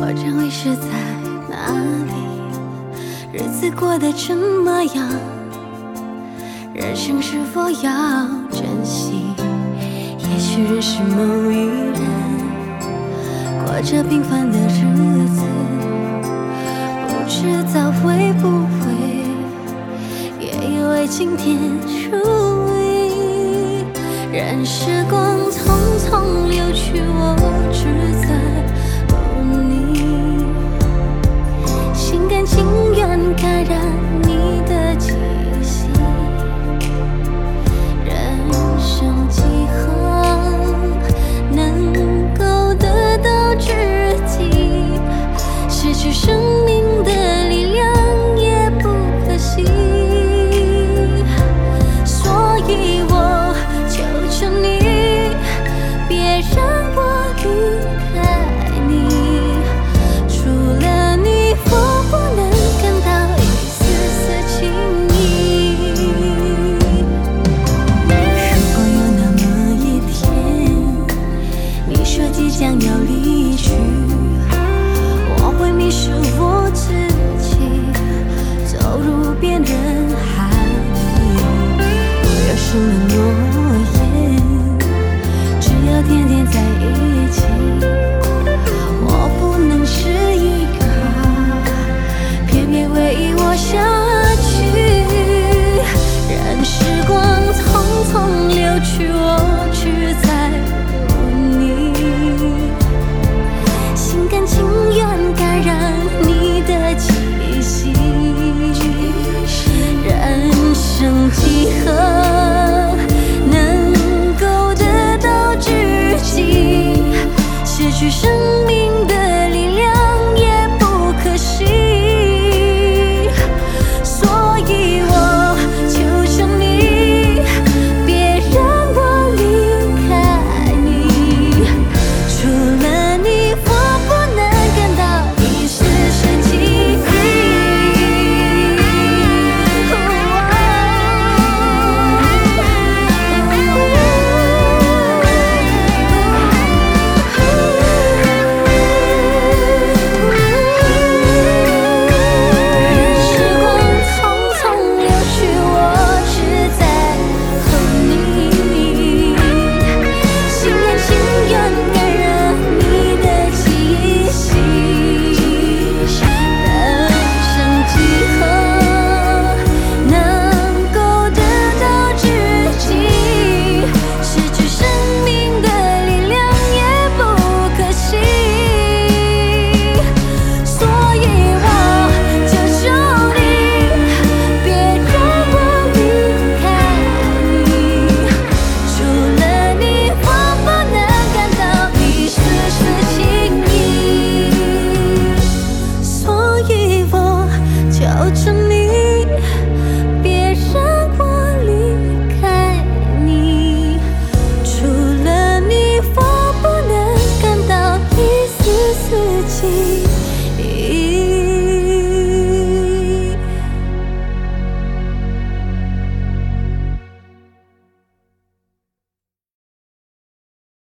我将会是在哪里日子过得怎么样人生是否要珍惜？也许认识某一人过着平凡的日子不知道会不会也有爱情甜如意任时光去生命的